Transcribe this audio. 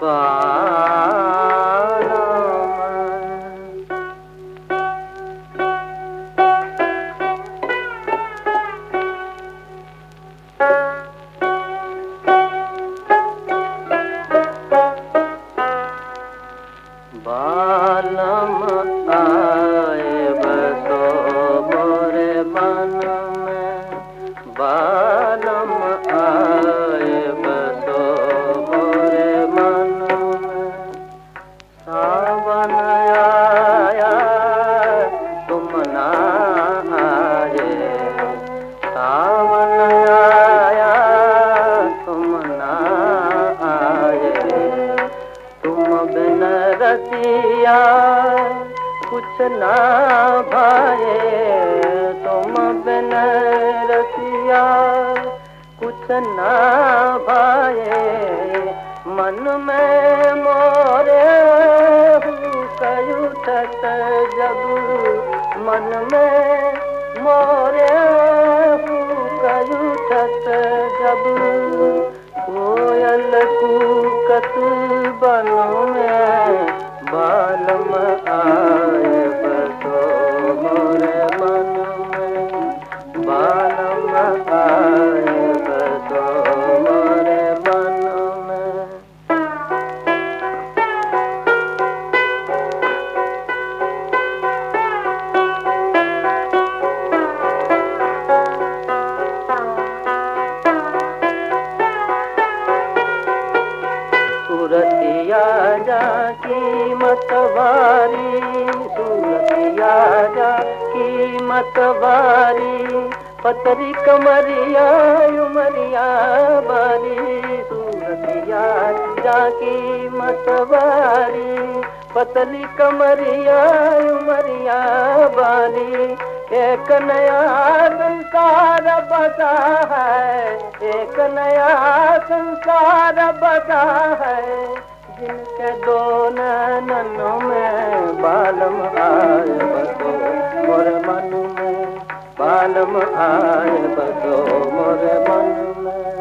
Bye. बालम आए बसो मोर मनो सावन आया तुम ना आए। सावन आया तुम ना आए। तुम बिन रसिया कुछ ना भाए। तुम बिन कुछ ना भाए मन में मोरे जब मन में मोरे जब कोयल कूकत बन सूरतिया जा कीमत वारी सूरतिया जा कीमत वारी, पतरी कमरिया, उमरिया बारी सूरतिया जा कीमत वारी पतली कमरिया, उमरिया बारी, एक नया संसार बसा है, एक नया संसार बसा है। जिनके दो नैनों में बालम आए बसो मोरे मन में बालम आए बसो मोरे मन में